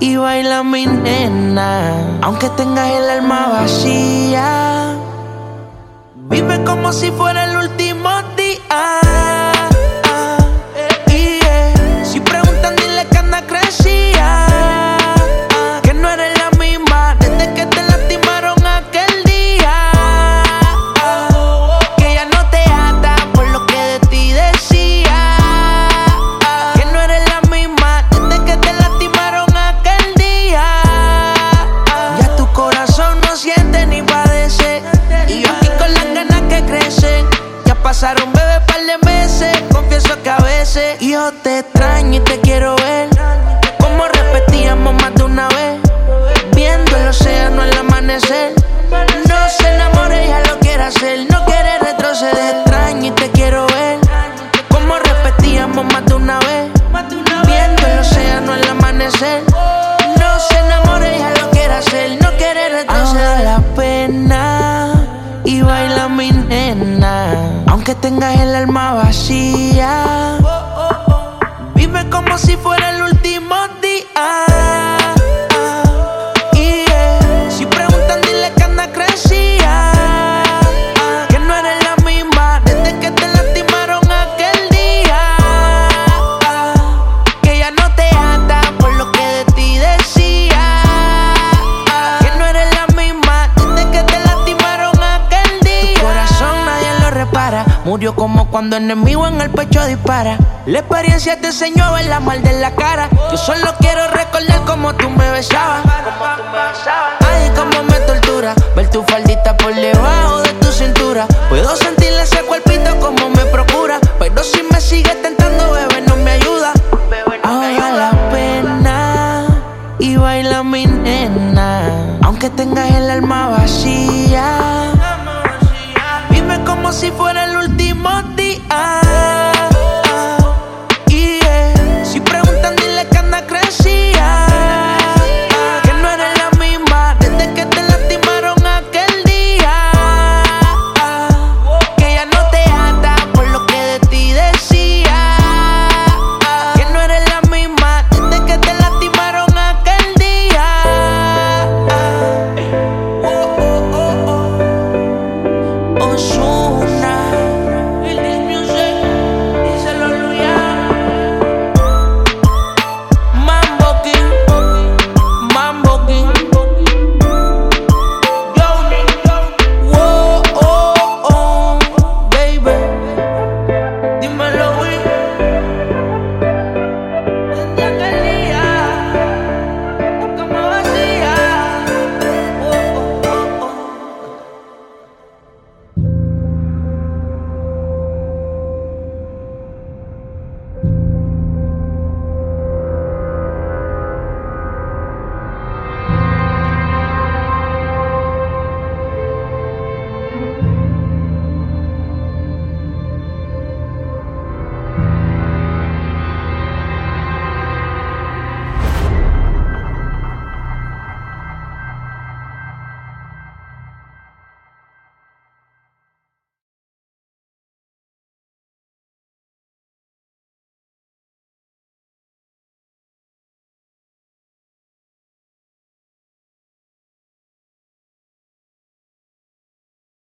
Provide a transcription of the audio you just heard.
y baila mi nena. Aunque tengas el alma vacía, vive como si fuera el último yo te extraño y te quiero ver. Como repetíamos más una vez. Viendo el océano al amanecer. No se enamore, ya lo quiere hacer. No quiere retroceder. Extraño y te quiero ver. Como repetíamos más de una vez. Viendo el océano al amanecer. No se enamore, ya lo quiere hacer. No quiere retroceder. Ahora la pena y baila mi nena. Aunque tengas el alma vacía, como si fuera el último día. Murió como cuando enemigo en el pecho dispara. La experiencia te enseñó a ver la mal de la cara. Yo solo quiero recordar cómo tú me besabas. Ay, cómo me tortura. Ver tu faldita por debajo de tu cintura. Puedo sentir ese cuerpito como me procura. Pero si me sigues tentando, bebé, no me ayuda. Ahora la pena y baila mi nena. Aunque tengas el alma vacía, vive como si fuera el último